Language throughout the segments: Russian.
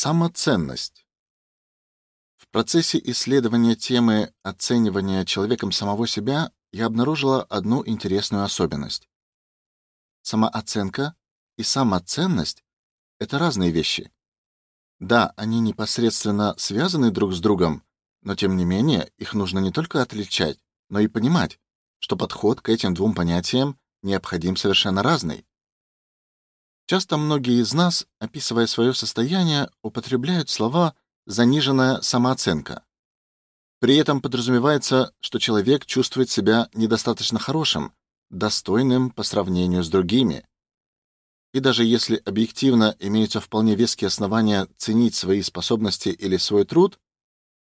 Самоценность. В процессе исследования темы оценивания человеком самого себя я обнаружила одну интересную особенность. Самооценка и самоценность это разные вещи. Да, они непосредственно связаны друг с другом, но тем не менее их нужно не только отличать, но и понимать, что подход к этим двум понятиям необходим совершенно разный. Часто многие из нас, описывая свое состояние, употребляют слова заниженная самооценка. При этом подразумевается, что человек чувствует себя недостаточно хорошим, достойным по сравнению с другими. И даже если объективно имеются вполне веские основания ценить свои способности или свой труд,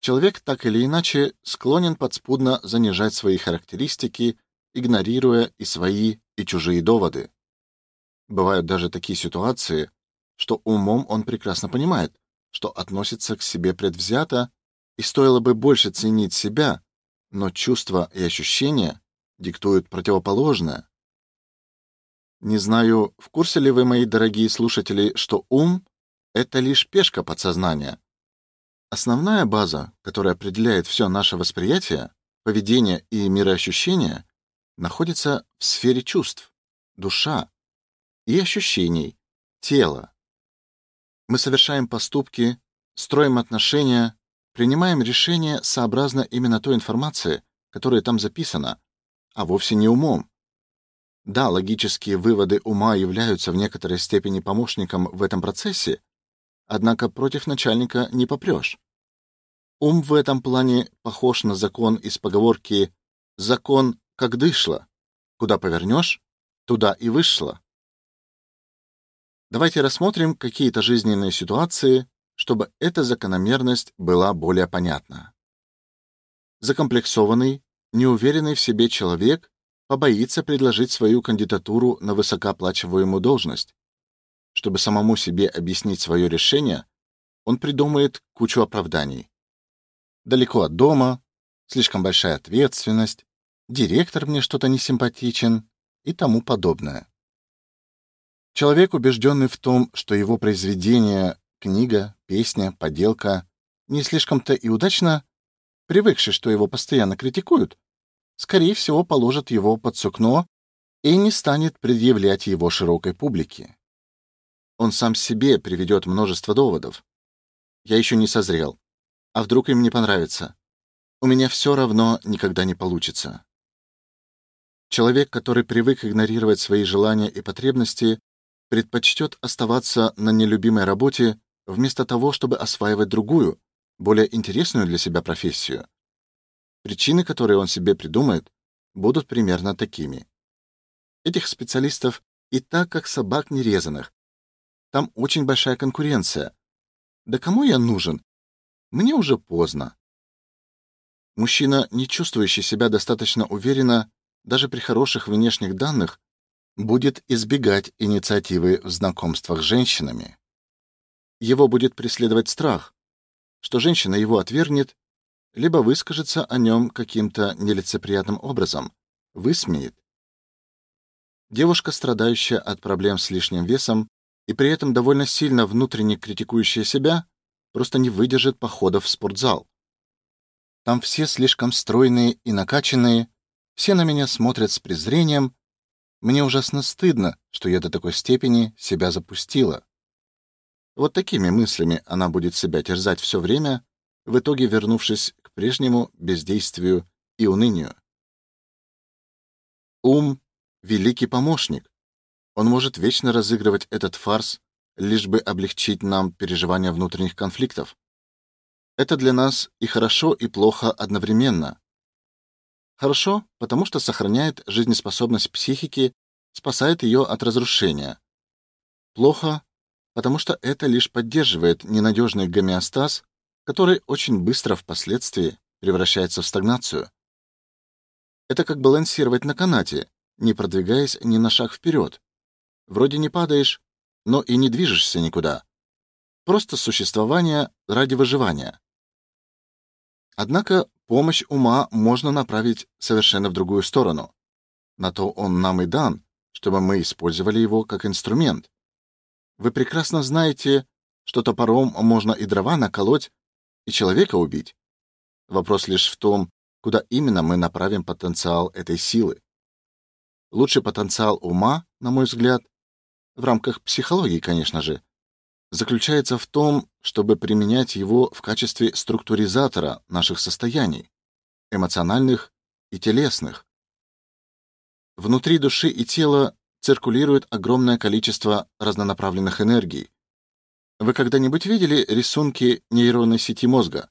человек так или иначе склонен подспудно занижать свои характеристики, игнорируя и свои, и чужие доводы. Бывают даже такие ситуации, что умом он прекрасно понимает, что относится к себе предвзято и стоило бы больше ценить себя, но чувства и ощущения диктуют противоположное. Не знаю, в курсе ли вы, мои дорогие слушатели, что ум это лишь пешка подсознания. Основная база, которая определяет все наше восприятие, поведение и мироощущение, находится в сфере чувств, душа, и ощущений, тела. Мы совершаем поступки, строим отношения, принимаем решения сообразно именно той информации, которая там записана, а вовсе не умом. Да, логические выводы ума являются в некоторой степени помощником в этом процессе, однако против начальника не попрешь. Ум в этом плане похож на закон из поговорки «закон как дышло, куда повернешь, туда и вышло». Давайте рассмотрим какие-то жизненные ситуации, чтобы эта закономерность была более понятна. Закомплексованный, неуверенный в себе человек побоится предложить свою кандидатуру на высокооплачиваемую должность. Чтобы самому себе объяснить свое решение, он придумает кучу оправданий. Далеко от дома, слишком большая ответственность, директор мне что-то не симпатичен и тому подобное. Человек, убежденный в том, что его произведение, книга, песня, поделка не слишком-то и удачно, привыкший, что его постоянно критикуют, скорее всего, положит его под сукно и не станет предъявлять его широкой публике. Он сам себе приведет множество доводов. Я еще не созрел. А вдруг им не понравится? У меня все равно никогда не получится. Человек, который привык игнорировать свои желания и потребности, предпочтет оставаться на нелюбимой работе вместо того, чтобы осваивать другую, более интересную для себя профессию. Причины, которые он себе придумает, будут примерно такими. Этих специалистов и так как собак нерезанных. Там очень большая конкуренция. Да кому я нужен? Мне уже поздно. Мужчина, не чувствующий себя достаточно уверенно даже при хороших внешних данных, будет избегать инициативы в знакомствах с женщинами. Его будет преследовать страх, что женщина его отвергнет, либо выскажется о нем каким-то нелицеприятным образом, высмеет. Девушка, страдающая от проблем с лишним весом и при этом довольно сильно внутренне критикующая себя, просто не выдержит походов в спортзал. Там все слишком стройные и накачанные, все на меня смотрят с презрением, мне ужасно стыдно, что я до такой степени себя запустила. Вот такими мыслями она будет себя терзать все время, в итоге вернувшись к прежнему бездействию и унынию. Ум великий помощник. Он может вечно разыгрывать этот фарс, лишь бы облегчить нам переживания внутренних конфликтов. Это для нас и хорошо, и плохо одновременно. Хорошо, потому что сохраняет жизнеспособность психики, спасает ее от разрушения. Плохо, потому что это лишь поддерживает ненадежный гомеостаз, который очень быстро впоследствии превращается в стагнацию. Это как балансировать на канате, не продвигаясь ни на шаг вперед. Вроде не падаешь, но и не движешься никуда. Просто существование ради выживания. Однако помощь ума можно направить совершенно в другую сторону. На то он нам и дан, чтобы мы использовали его как инструмент. Вы прекрасно знаете, что топором можно и дрова наколоть, и человека убить. Вопрос лишь в том, куда именно мы направим потенциал этой силы. Лучший потенциал ума, на мой взгляд, в рамках психологии, конечно же, заключается в том, чтобы применять его в качестве структуризатора наших состояний, эмоциональных и телесных. Внутри души и тела циркулирует огромное количество разнонаправленных энергий. Вы когда-нибудь видели рисунки нейронной сети мозга?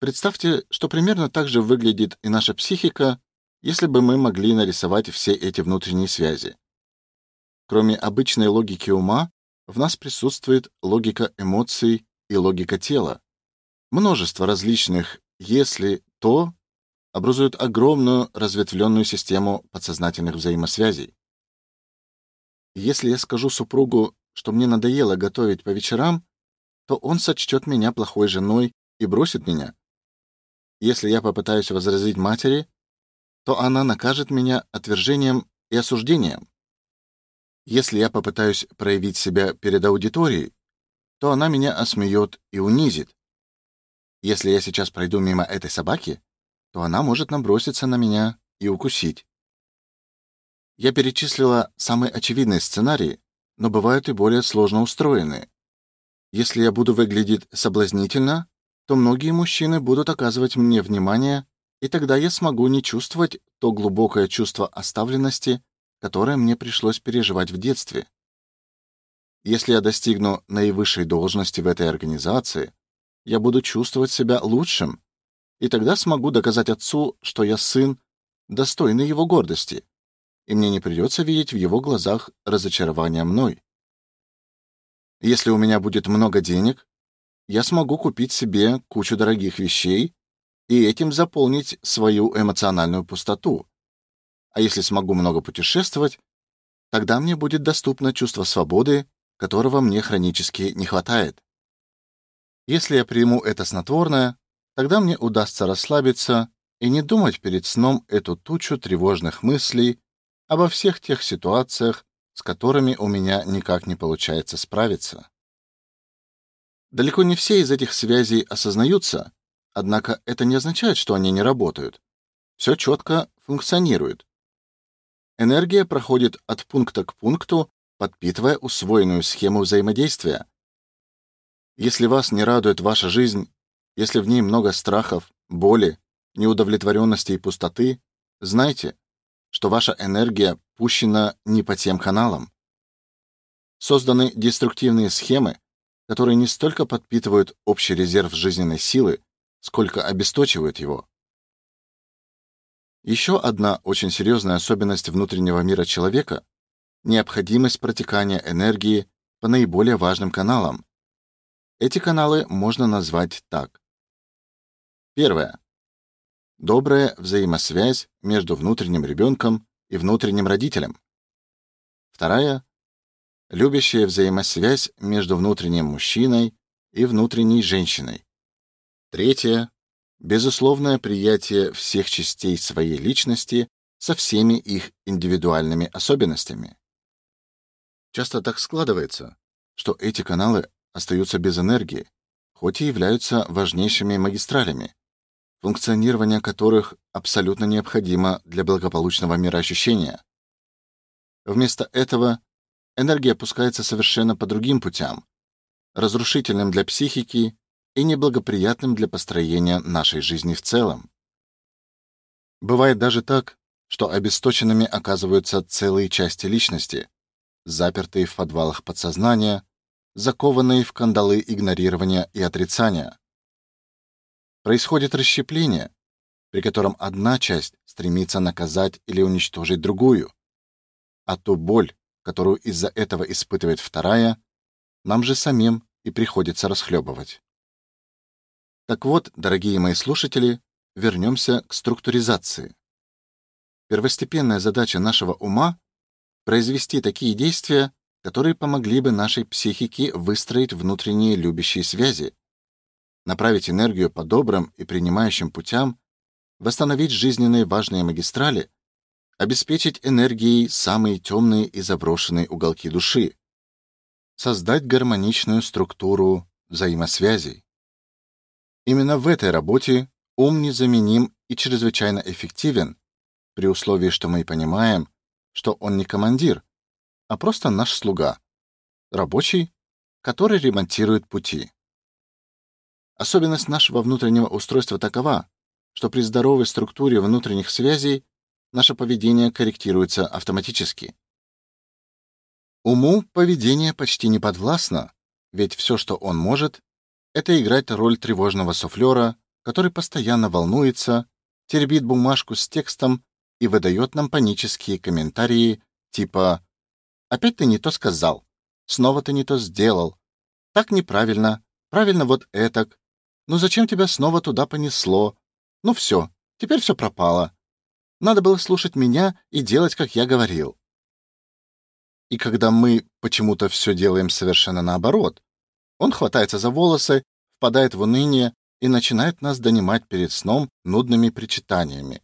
Представьте, что примерно так же выглядит и наша психика, если бы мы могли нарисовать все эти внутренние связи. Кроме обычной логики ума, в нас присутствует логика эмоций и логика тела. Множество различных «если», «то» образуют огромную разветвленную систему подсознательных взаимосвязей. Если я скажу супругу, что мне надоело готовить по вечерам, то он сочтет меня плохой женой и бросит меня. Если я попытаюсь возразить матери, то она накажет меня отвержением и осуждением. Если я попытаюсь проявить себя перед аудиторией, то она меня осмеет и унизит. Если я сейчас пройду мимо этой собаки, то она может наброситься на меня и укусить. Я перечислила самые очевидные сценарии, но бывают и более сложно устроенные. Если я буду выглядеть соблазнительно, то многие мужчины будут оказывать мне внимание, и тогда я смогу не чувствовать то глубокое чувство оставленности, которое мне пришлось переживать в детстве. Если я достигну наивысшей должности в этой организации, я буду чувствовать себя лучшим, и тогда смогу доказать отцу, что я сын, достойный его гордости и мне не придется видеть в его глазах разочарование мной. Если у меня будет много денег, я смогу купить себе кучу дорогих вещей и этим заполнить свою эмоциональную пустоту. А если смогу много путешествовать, тогда мне будет доступно чувство свободы, которого мне хронически не хватает. Если я приму это снотворное, тогда мне удастся расслабиться и не думать перед сном эту тучу тревожных мыслей обо всех тех ситуациях, с которыми у меня никак не получается справиться. Далеко не все из этих связей осознаются, однако это не означает, что они не работают. Все четко функционирует. Энергия проходит от пункта к пункту, подпитывая усвоенную схему взаимодействия. Если вас не радует ваша жизнь, если в ней много страхов, боли, неудовлетворенности и пустоты, знайте, что ваша энергия пущена не по тем каналам. Созданы деструктивные схемы, которые не столько подпитывают общий резерв жизненной силы, сколько обесточивают его. Еще одна очень серьезная особенность внутреннего мира человека необходимость протекания энергии по наиболее важным каналам. Эти каналы можно назвать так. Первое добрая взаимосвязь между внутренним ребенком и внутренним родителем. Вторая любящая взаимосвязь между внутренним мужчиной и внутренней женщиной. Третья безусловное приятие всех частей своей личности со всеми их индивидуальными особенностями. Часто так складывается, что эти каналы остаются без энергии, хоть и являются важнейшими магистралями, функционирование которых абсолютно необходимо для благополучного мироощущения. Вместо этого энергия пускается совершенно по другим путям, разрушительным для психики и неблагоприятным для построения нашей жизни в целом. Бывает даже так, что обесточенными оказываются целые части личности, запертые в подвалах подсознания, закованные в кандалы игнорирования и отрицания происходит расщепление, при котором одна часть стремится наказать или уничтожить другую, а ту боль, которую из-за этого испытывает вторая, нам же самим и приходится расхлебывать. Так вот, дорогие мои слушатели, вернемся к структуризации. Первостепенная задача нашего ума произвести такие действия, которые помогли бы нашей психике выстроить внутренние любящие связи, направить энергию по добрым и принимающим путям, восстановить жизненные важные магистрали, обеспечить энергией самые темные и заброшенные уголки души. создать гармоничную структуру взаимосвязей. Именно в этой работе ум незаменим и чрезвычайно эффективен, при условии, что мы понимаем, что он не командир, а просто наш слуга, рабочий, который ремонтирует пути. Особенность нашего внутреннего устройства такова, что при здоровой структуре внутренних связей наше поведение корректируется автоматически. Уму поведение почти не подвластно, ведь все, что он может, это играть роль тревожного суфлера, который постоянно волнуется, теребит бумажку с текстом и выдает нам панические комментарии типа «Опять ты не то сказал», «Снова ты не то сделал», «Так неправильно», «Правильно вот этак», «Ну зачем тебя снова туда понесло?» «Ну все, теперь все пропало». Надо было слушать меня и делать, как я говорил. И когда мы почему-то все делаем совершенно наоборот, он хватается за волосы, впадает в уныние и начинает нас донимать перед сном нудными причитаниями.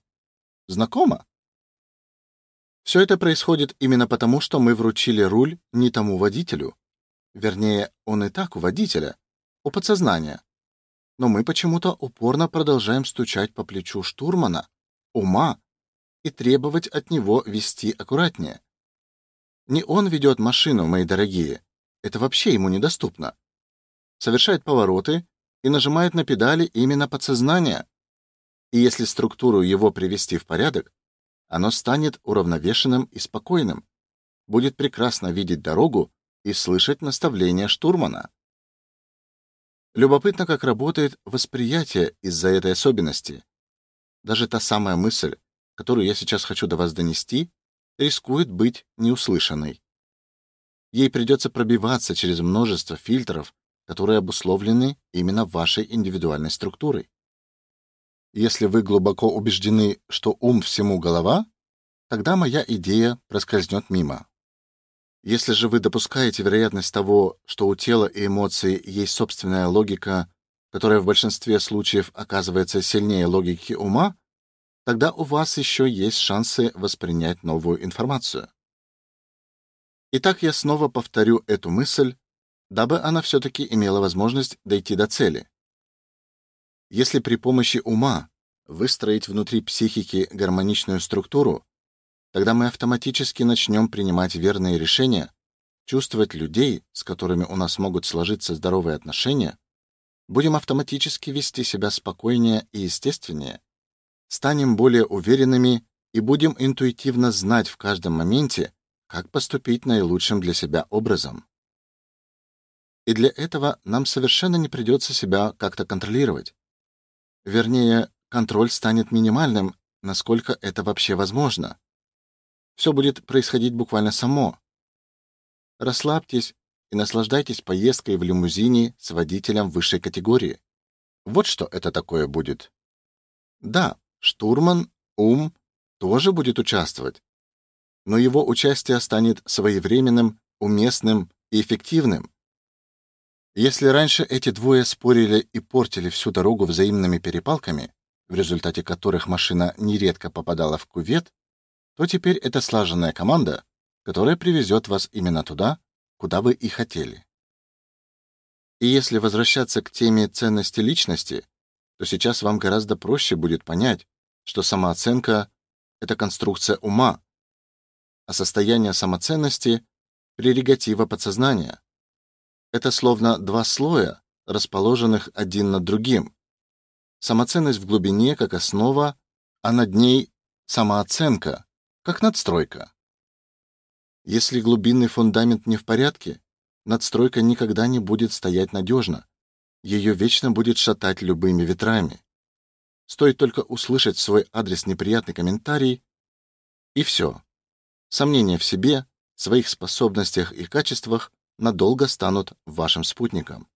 Знакомо? Все это происходит именно потому, что мы вручили руль не тому водителю. Вернее, он и так у водителя, у подсознания. Но мы почему-то упорно продолжаем стучать по плечу штурмана, ума, и требовать от него вести аккуратнее. Не он ведет машину, мои дорогие. Это вообще ему недоступно. Совершает повороты и нажимает на педали именно подсознание. И если структуру его привести в порядок, оно станет уравновешенным и спокойным, будет прекрасно видеть дорогу и слышать наставления штурмана. Любопытно, как работает восприятие из-за этой особенности. Даже та самая мысль, которую я сейчас хочу до вас донести, рискует быть неуслышанной. Ей придется пробиваться через множество фильтров, которые обусловлены именно вашей индивидуальной структурой. Если вы глубоко убеждены, что ум всему голова, тогда моя идея проскользнет мимо. Если же вы допускаете вероятность того, что у тела и эмоций есть собственная логика, которая в большинстве случаев оказывается сильнее логики ума, тогда у вас еще есть шансы воспринять новую информацию. Итак, я снова повторю эту мысль, дабы она все таки имела возможность дойти до цели. Если при помощи ума выстроить внутри психики гармоничную структуру, тогда мы автоматически начнем принимать верные решения, чувствовать людей, с которыми у нас могут сложиться здоровые отношения, будем автоматически вести себя спокойнее и естественнее, станем более уверенными и будем интуитивно знать в каждом моменте, как поступить наилучшим для себя образом. И для этого нам совершенно не придется себя как-то контролировать. Вернее, контроль станет минимальным, насколько это вообще возможно. Все будет происходить буквально само. Расслабьтесь и наслаждайтесь поездкой в лимузине с водителем высшей категории. Вот что это такое будет. Да, Штурман, ум тоже будет участвовать, но его участие станет своевременным, уместным и эффективным. Если раньше эти двое спорили и портили всю дорогу взаимными перепалками, в результате которых машина нередко попадала в кювет, то теперь это слаженная команда, которая привезет вас именно туда, куда вы и хотели. И если возвращаться к теме ценности личности, то сейчас вам гораздо проще будет понять, что самооценка это конструкция ума, а состояние самоценности прерогатива подсознания. Это словно два слоя, расположенных один над другим. Самоценность в глубине как основа, а над ней самооценка как надстройка. Если глубинный фундамент не в порядке, надстройка никогда не будет стоять надежно. Ее вечно будет шатать любыми ветрами. Стоит только услышать в свой адрес неприятный комментарий, и все. Сомнения в себе, своих способностях и качествах надолго станут вашим спутником.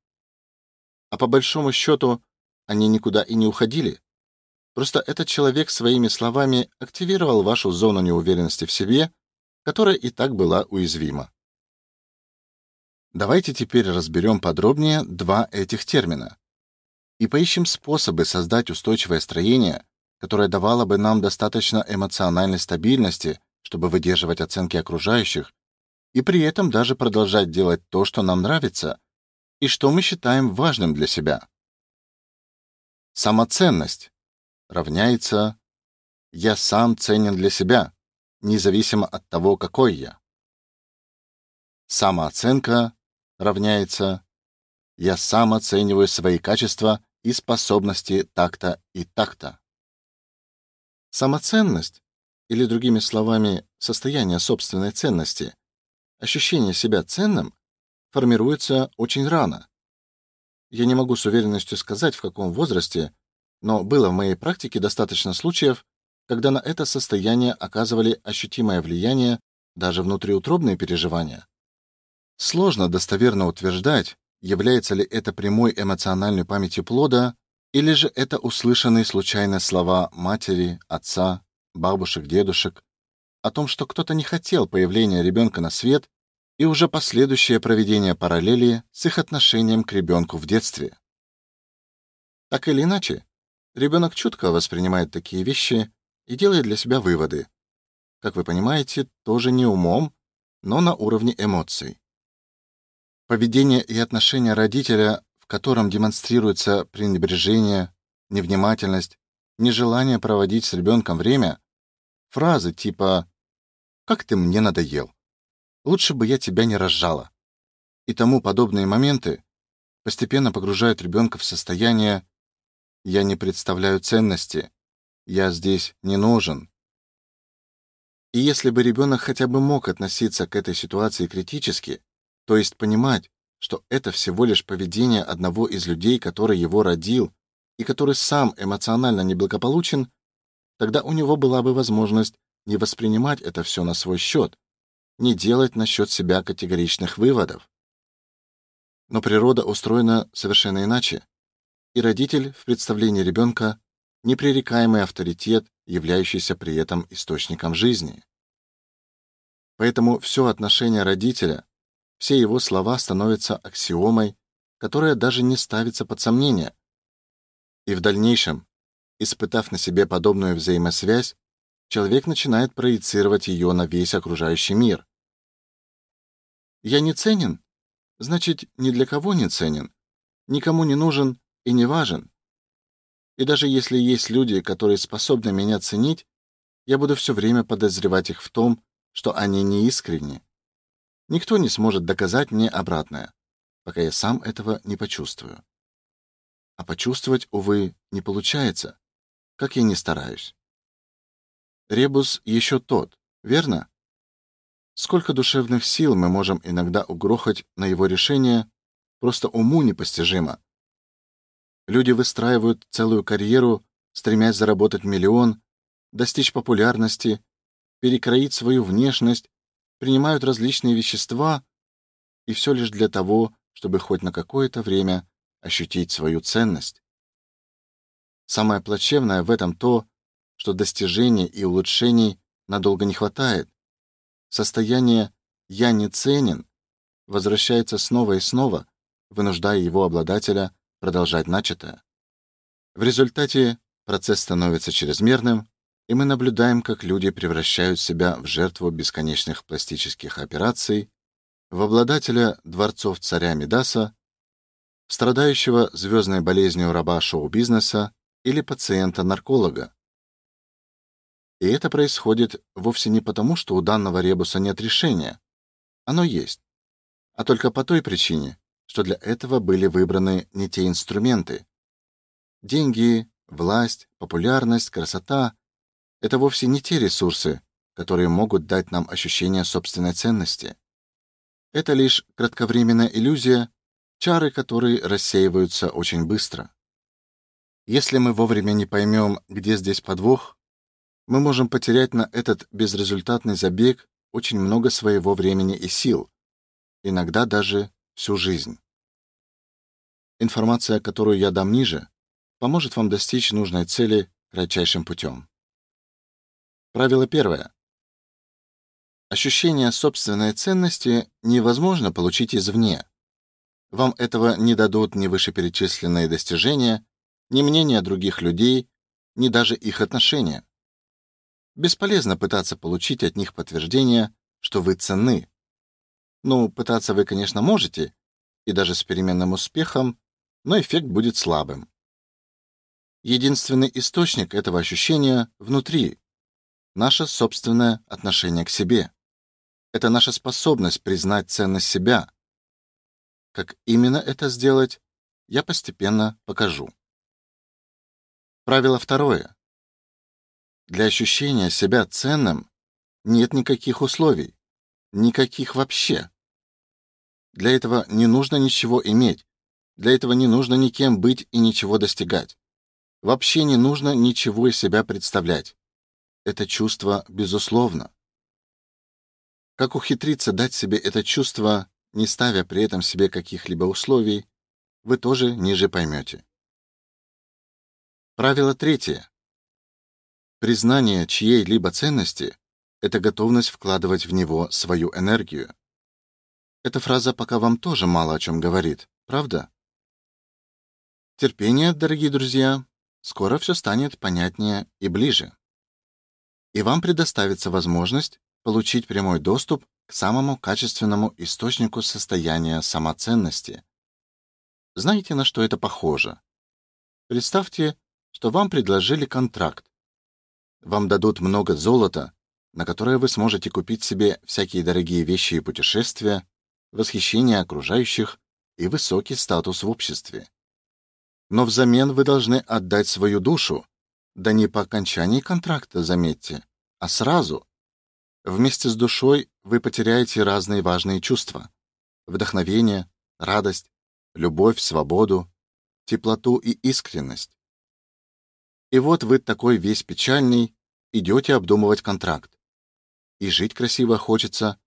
А по большому счету, они никуда и не уходили. Просто этот человек своими словами активировал вашу зону неуверенности в себе, которая и так была уязвима. Давайте теперь разберем подробнее два этих термина и поищем способы создать устойчивое строение, которое давало бы нам достаточно эмоциональной стабильности, чтобы выдерживать оценки окружающих, и при этом даже продолжать делать то, что нам нравится и что мы считаем важным для себя. Самоценность равняется я сам ценен для себя, независимо от того, какой я. Самооценка равняется я сам оцениваю свои качества и способности так-то и так-то. Самоценность, или другими словами, состояние собственной ценности, ощущение себя ценным, формируется очень рано. Я не могу с уверенностью сказать, в каком возрасте, но было в моей практике достаточно случаев, когда на это состояние оказывали ощутимое влияние даже внутриутробные переживания. Сложно достоверно утверждать, является ли это прямой эмоциональной памятью плода или же это услышанные случайно слова матери, отца, бабушек, дедушек о том, что кто-то не хотел появления ребенка на свет, и уже последующее проведение параллели с их отношением к ребенку в детстве. Так или иначе, ребенок чутко воспринимает такие вещи и делает для себя выводы. Как вы понимаете, тоже не умом, но на уровне эмоций. Поведение и отношение родителя, в котором демонстрируется пренебрежение, невнимательность, нежелание проводить с ребенком время, фразы типа «как ты мне надоел», «лучше бы я тебя не разжала» и тому подобные моменты постепенно погружают ребенка в состояние «я не представляю ценности», я здесь не нужен. И если бы ребенок хотя бы мог относиться к этой ситуации критически, то есть понимать, что это всего лишь поведение одного из людей, который его родил и который сам эмоционально неблагополучен, тогда у него была бы возможность не воспринимать это все на свой счет, не делать насчет себя категоричных выводов. Но природа устроена совершенно иначе, и родитель в представлении ребенка непререкаемый авторитет, являющийся при этом источником жизни. Поэтому все отношение родителя, все его слова становятся аксиомой, которая даже не ставится под сомнение. И в дальнейшем, испытав на себе подобную взаимосвязь, человек начинает проецировать ее на весь окружающий мир. Я не ценен, значит, ни для кого не ценен, никому не нужен и не важен. И даже если есть люди, которые способны меня ценить, я буду все время подозревать их в том, что они не искренни. Никто не сможет доказать мне обратное, пока я сам этого не почувствую. А почувствовать, увы, не получается, как я не стараюсь. Ребус еще тот, верно? Сколько душевных сил мы можем иногда угрохать на его решение, просто уму непостижимо. Люди выстраивают целую карьеру, стремясь заработать миллион, достичь популярности, перекроить свою внешность, принимают различные вещества, и все лишь для того, чтобы хоть на какое-то время ощутить свою ценность. Самое плачевное в этом то, что достижений и улучшений надолго не хватает. Состояние я не ценен возвращается снова и снова, вынуждая его обладателя продолжать начатое. В результате процесс становится чрезмерным, и мы наблюдаем, как люди превращают себя в жертву бесконечных пластических операций, в обладателя дворцов царя Мидаса, страдающего звездной болезнью раба шоу-бизнеса или пациента-нарколога. И это происходит вовсе не потому, что у данного ребуса нет решения. Оно есть. А только по той причине, что для этого были выбраны не те инструменты. Деньги, власть, популярность, красота это вовсе не те ресурсы, которые могут дать нам ощущение собственной ценности. Это лишь кратковременная иллюзия, чары которой рассеиваются очень быстро. Если мы вовремя не поймем, где здесь подвох, мы можем потерять на этот безрезультатный забег очень много своего времени и сил, иногда даже всю жизнь. Информация, которую я дам ниже, поможет вам достичь нужной цели кратчайшим путем. Правило первое. Ощущение собственной ценности невозможно получить извне. Вам этого не дадут ни вышеперечисленные достижения, ни мнения других людей, ни даже их отношения. Бесполезно пытаться получить от них подтверждение, что вы ценны. Ну, пытаться вы, конечно, можете, и даже с переменным успехом, но эффект будет слабым. Единственный источник этого ощущения внутри наше собственное отношение к себе. Это наша способность признать ценность себя. Как именно это сделать, я постепенно покажу. Правило второе. Для ощущения себя ценным нет никаких условий, никаких вообще. Для этого не нужно ничего иметь, для этого не нужно никем быть и ничего достигать. Вообще не нужно ничего из себя представлять. Это чувство безусловно. Как ухитриться дать себе это чувство, не ставя при этом себе каких-либо условий, вы тоже ниже поймете. Правило третье. Признание чьей-либо ценности это готовность вкладывать в него свою энергию. Эта фраза пока вам тоже мало о чем говорит, правда? Терпение, дорогие друзья, скоро все станет понятнее и ближе. И вам предоставится возможность получить прямой доступ к самому качественному источнику состояния самоценности. Знаете, на что это похоже? Представьте, что вам предложили контракт. Вам дадут много золота, на которое вы сможете купить себе всякие дорогие вещи и путешествия, восхищение окружающих и высокий статус в обществе но взамен вы должны отдать свою душу, да не по окончании контракта, заметьте, а сразу. Вместе с душой вы потеряете разные важные чувства: вдохновение, радость, любовь, свободу, теплоту и искренность. И вот вы такой весь печальный идете обдумывать контракт. И жить красиво хочется,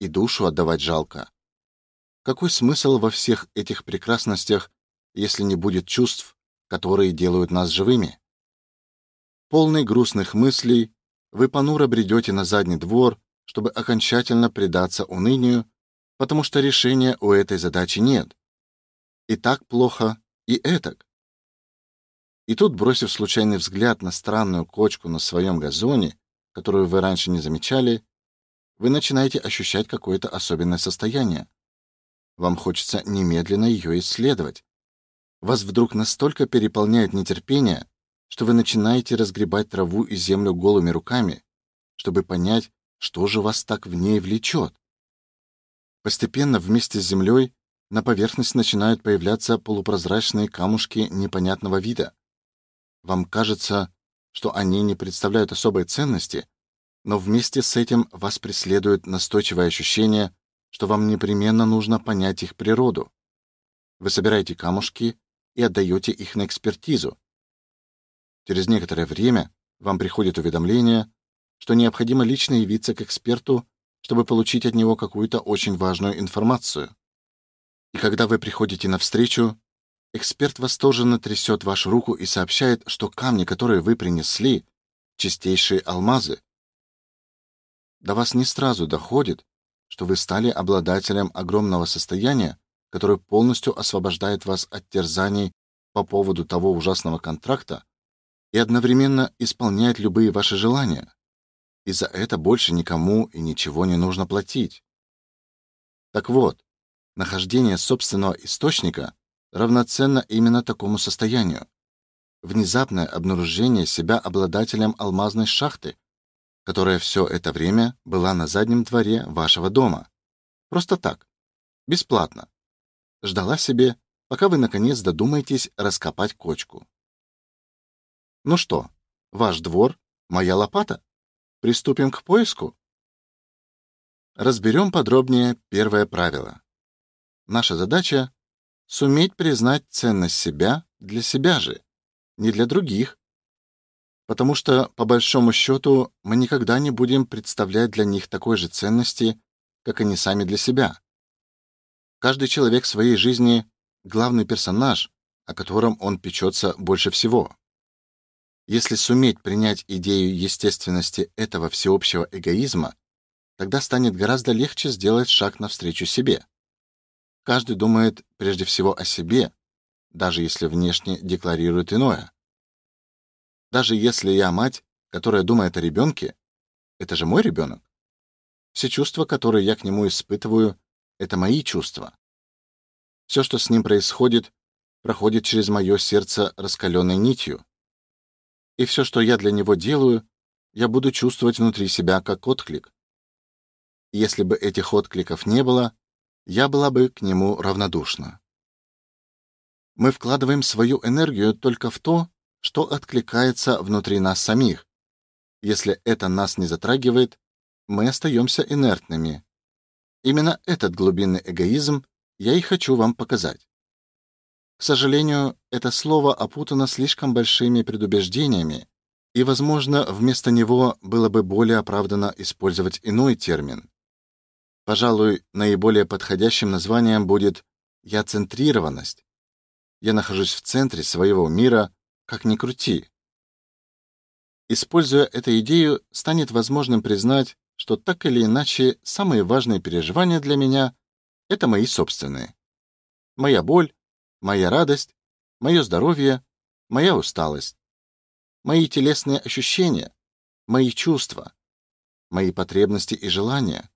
и душу отдавать жалко. Какой смысл во всех этих прекрасностях, если не будет чувств, которые делают нас живыми. Полный грустных мыслей, вы понуро бредете на задний двор, чтобы окончательно предаться унынию, потому что решения у этой задачи нет. И так плохо, и этак. И тут, бросив случайный взгляд на странную кочку на своем газоне, которую вы раньше не замечали, вы начинаете ощущать какое-то особенное состояние. Вам хочется немедленно ее исследовать, вас вдруг настолько переполняет нетерпение, что вы начинаете разгребать траву и землю голыми руками, чтобы понять, что же вас так в ней влечет. Постепенно вместе с землей на поверхность начинают появляться полупрозрачные камушки непонятного вида. Вам кажется, что они не представляют особой ценности, но вместе с этим вас преследует настойчивое ощущение, что вам непременно нужно понять их природу. Вы собираете камушки и отдаете их на экспертизу. Через некоторое время вам приходит уведомление, что необходимо лично явиться к эксперту, чтобы получить от него какую-то очень важную информацию. И когда вы приходите на встречу, эксперт восторженно трясет вашу руку и сообщает, что камни, которые вы принесли, чистейшие алмазы. До вас не сразу доходит, что вы стали обладателем огромного состояния, который полностью освобождает вас от терзаний по поводу того ужасного контракта и одновременно исполняет любые ваши желания. И за это больше никому и ничего не нужно платить. Так вот, нахождение собственного источника равноценно именно такому состоянию. Внезапное обнаружение себя обладателем алмазной шахты, которая все это время была на заднем дворе вашего дома. Просто так, бесплатно ждала себе, пока вы наконец додумаетесь раскопать кочку. Ну что, ваш двор моя лопата. Приступим к поиску. Разберем подробнее первое правило. Наша задача суметь признать ценность себя для себя же, не для других. Потому что по большому счету мы никогда не будем представлять для них такой же ценности, как они сами для себя. Каждый человек в своей жизни главный персонаж, о котором он печется больше всего. Если суметь принять идею естественности этого всеобщего эгоизма, тогда станет гораздо легче сделать шаг навстречу себе. Каждый думает прежде всего о себе, даже если внешне декларирует иное. Даже если я мать, которая думает о ребенке, это же мой ребенок. Все чувства, которые я к нему испытываю, это мои чувства. Все, что с ним происходит, проходит через мое сердце раскаленной нитью. И все, что я для него делаю, я буду чувствовать внутри себя как отклик. Если бы этих откликов не было, я была бы к нему равнодушна. Мы вкладываем свою энергию только в то, что откликается внутри нас самих. Если это нас не затрагивает, мы остаемся инертными. Именно этот глубинный эгоизм я и хочу вам показать. К сожалению, это слово опутано слишком большими предубеждениями, и, возможно, вместо него было бы более оправданно использовать иной термин. Пожалуй, наиболее подходящим названием будет я-центрированность. Я нахожусь в центре своего мира, как ни крути. Используя эту идею, станет возможным признать, что так или иначе самые важные переживания для меня это мои собственные. Моя боль, моя радость, мое здоровье, моя усталость, мои телесные ощущения, мои чувства, мои потребности и желания.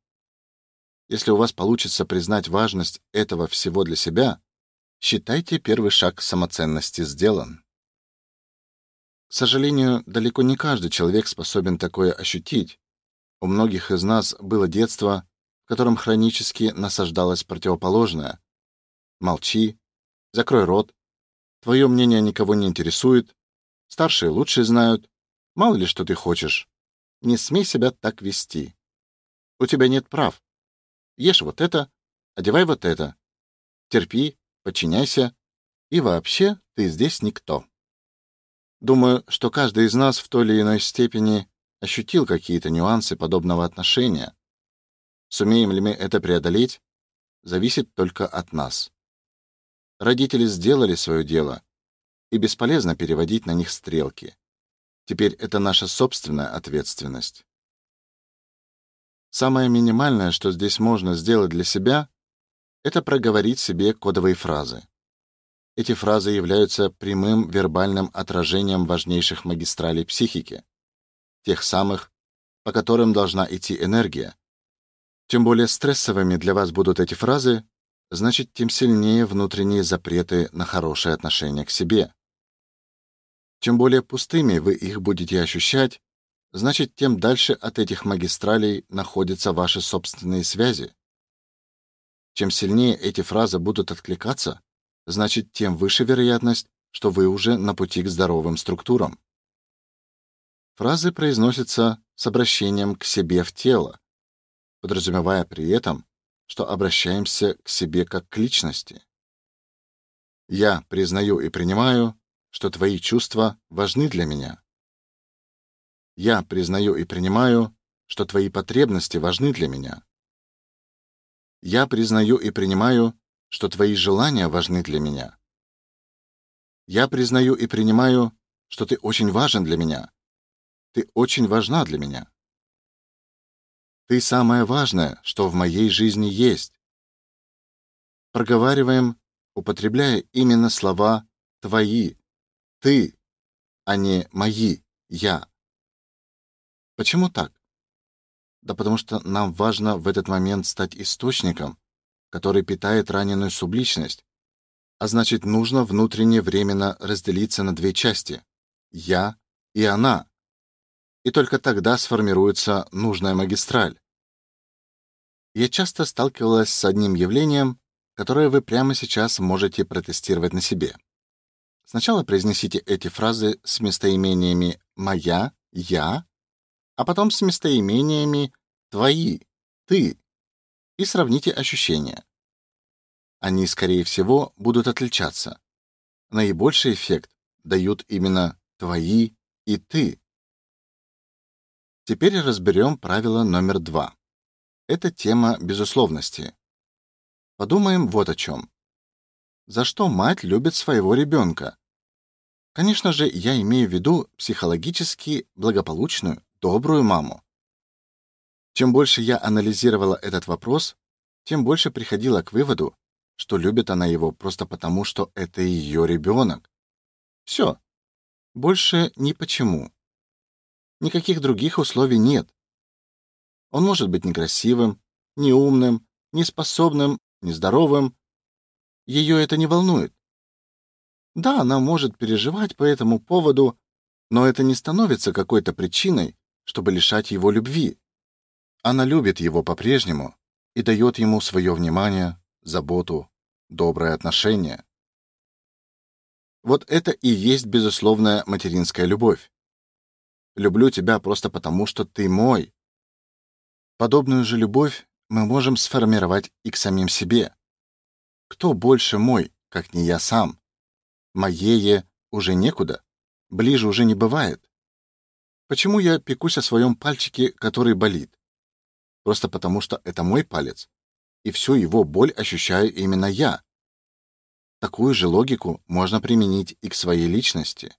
Если у вас получится признать важность этого всего для себя, считайте первый шаг самоценности сделан. К сожалению, далеко не каждый человек способен такое ощутить. У многих из нас было детство, в котором хронически насаждалось противоположное. Молчи, закрой рот. Твое мнение никого не интересует. Старшие лучше знают. Мало ли что ты хочешь. Не смей себя так вести. У тебя нет прав. Ешь вот это, одевай вот это. Терпи, подчиняйся. И вообще, ты здесь никто. Думаю, что каждый из нас в той или иной степени ощутил какие-то нюансы подобного отношения, Сумеем ли мы это преодолеть, зависит только от нас. Родители сделали свое дело, и бесполезно переводить на них стрелки. Теперь это наша собственная ответственность. Самое минимальное, что здесь можно сделать для себя, это проговорить себе кодовые фразы. Эти фразы являются прямым вербальным отражением важнейших магистралей психики, тех самых, по которым должна идти энергия, чем более стрессовыми для вас будут эти фразы, значит, тем сильнее внутренние запреты на хорошее отношение к себе. Чем более пустыми вы их будете ощущать, значит, тем дальше от этих магистралей находятся ваши собственные связи. Чем сильнее эти фразы будут откликаться, значит, тем выше вероятность, что вы уже на пути к здоровым структурам. Фразы произносятся с обращением к себе в тело, подразумевая при этом, что обращаемся к себе как к личности. Я признаю и принимаю, что твои чувства важны для меня. Я признаю и принимаю, что твои потребности важны для меня. Я признаю и принимаю, что твои желания важны для меня. Я признаю и принимаю, что ты очень важен для меня. Ты очень важна для меня. Ты самое важное, что в моей жизни есть. Проговариваем, употребляя именно слова твои, ты, а не мои, я. Почему так? Да потому что нам важно в этот момент стать источником, который питает раненую субличность, а значит, нужно внутренне временно разделиться на две части: я и она и только тогда сформируется нужная магистраль. Я часто сталкивалась с одним явлением, которое вы прямо сейчас можете протестировать на себе. Сначала произнесите эти фразы с местоимениями моя, я, а потом с местоимениями твои, ты и сравните ощущения. Они, скорее всего, будут отличаться. Наибольший эффект дают именно твои и ты. Теперь разберем правило номер два. Это тема безусловности. Подумаем вот о чем. За что мать любит своего ребенка? Конечно же, я имею в виду психологически благополучную, добрую маму. Чем больше я анализировала этот вопрос, тем больше приходила к выводу, что любит она его просто потому, что это ее ребенок. Все. Больше ни почему. Никаких других условий нет. Он может быть некрасивым, неумным, неспособным, нездоровым, ее это не волнует. Да, она может переживать по этому поводу, но это не становится какой-то причиной, чтобы лишать его любви. Она любит его по-прежнему и дает ему свое внимание, заботу, доброе отношение. Вот это и есть безусловная материнская любовь. Люблю тебя просто потому, что ты мой. Подобную же любовь мы можем сформировать и к самим себе. Кто больше мой, как не я сам? Моее уже некуда, ближе уже не бывает. Почему я пекусь о своем пальчике, который болит? Просто потому, что это мой палец, и всю его боль ощущаю именно я. Такую же логику можно применить и к своей личности.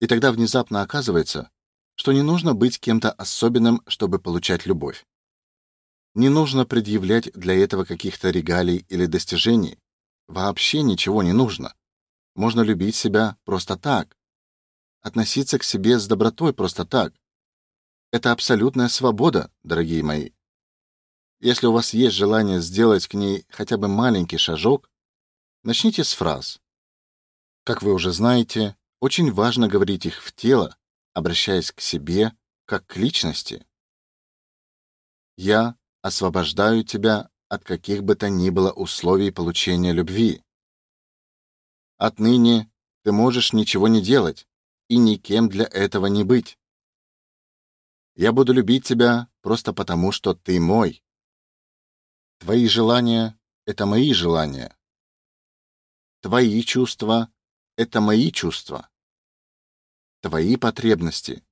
И тогда внезапно оказывается, что не нужно быть кем-то особенным, чтобы получать любовь. Не нужно предъявлять для этого каких-то регалий или достижений. Вообще ничего не нужно. Можно любить себя просто так. Относиться к себе с добротой просто так. Это абсолютная свобода, дорогие мои. Если у вас есть желание сделать к ней хотя бы маленький шажок, начните с фраз. Как вы уже знаете, очень важно говорить их в тело, обращаясь к себе как к личности. Я освобождаю тебя от каких бы то ни было условий получения любви. Отныне ты можешь ничего не делать и никем для этого не быть. Я буду любить тебя просто потому, что ты мой. Твои желания это мои желания. Твои чувства это мои чувства. Твои потребности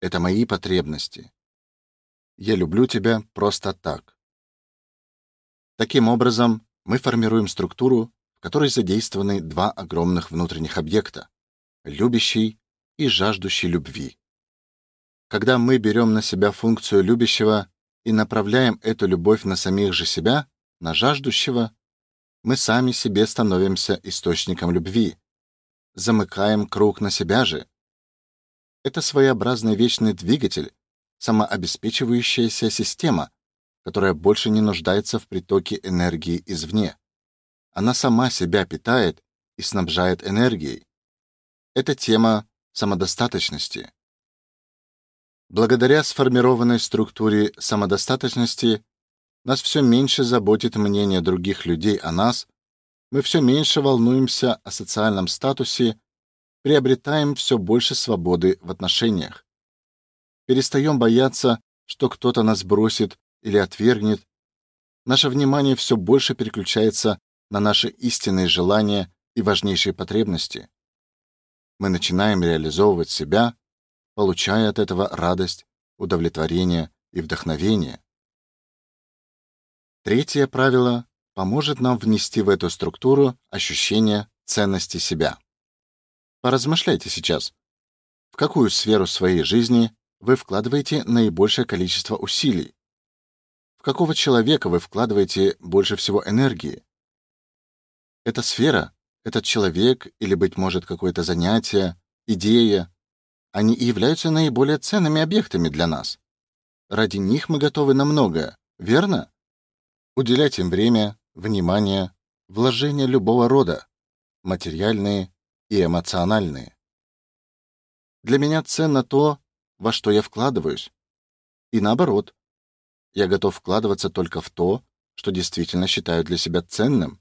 это мои потребности. Я люблю тебя просто так. Таким образом, мы формируем структуру, в которой задействованы два огромных внутренних объекта: любящий и жаждущий любви. Когда мы берем на себя функцию любящего и направляем эту любовь на самих же себя, на жаждущего, мы сами себе становимся источником любви, замыкаем круг на себя же, это своеобразный вечный двигатель, самообеспечивающаяся система, которая больше не нуждается в притоке энергии извне. Она сама себя питает и снабжает энергией. Это тема самодостаточности. Благодаря сформированной структуре самодостаточности нас все меньше заботит мнение других людей о нас, мы все меньше волнуемся о социальном статусе приобретаем все больше свободы в отношениях. Перестаем бояться, что кто-то нас бросит или отвергнет. Наше внимание все больше переключается на наши истинные желания и важнейшие потребности. Мы начинаем реализовывать себя, получая от этого радость, удовлетворение и вдохновение. Третье правило поможет нам внести в эту структуру ощущение ценности себя. Поразмышляйте сейчас. В какую сферу своей жизни вы вкладываете наибольшее количество усилий? В какого человека вы вкладываете больше всего энергии? Эта сфера, этот человек или быть может какое-то занятие, идея, они и являются наиболее ценными объектами для нас. Ради них мы готовы на многое, верно? Уделять им время, внимание, вложения любого рода, материальные и эмоциональные. Для меня ценно то, во что я вкладываюсь. И наоборот. Я готов вкладываться только в то, что действительно считаю для себя ценным.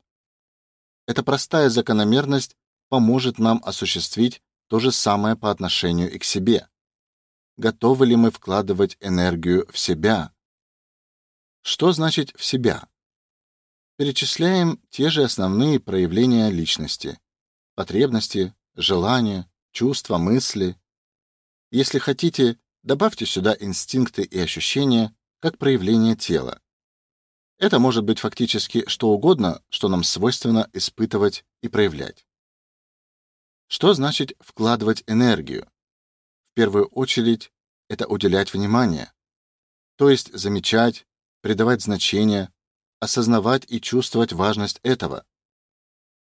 Эта простая закономерность поможет нам осуществить то же самое по отношению и к себе. Готовы ли мы вкладывать энергию в себя? Что значит в себя? Перечисляем те же основные проявления личности: потребности, желания, чувства, мысли. Если хотите, добавьте сюда инстинкты и ощущения как проявление тела. Это может быть фактически что угодно, что нам свойственно испытывать и проявлять. Что значит вкладывать энергию? В первую очередь это уделять внимание, то есть замечать, придавать значение, осознавать и чувствовать важность этого.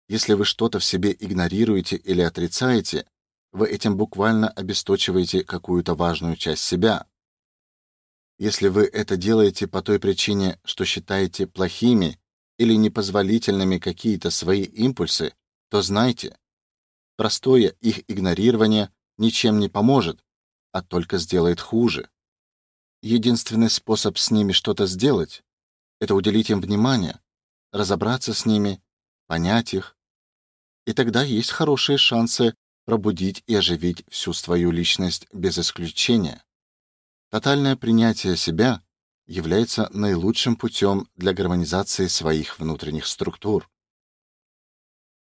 Если вы что-то в себе игнорируете или отрицаете, вы этим буквально обесточиваете какую-то важную часть себя. Если вы это делаете по той причине, что считаете плохими или непозволительными какие-то свои импульсы, то знайте, простое их игнорирование ничем не поможет, а только сделает хуже. Единственный способ с ними что-то сделать это уделить им внимание, разобраться с ними, понять их. И тогда есть хорошие шансы пробудить и оживить всю свою личность без исключения. Тотальное принятие себя является наилучшим путем для гармонизации своих внутренних структур.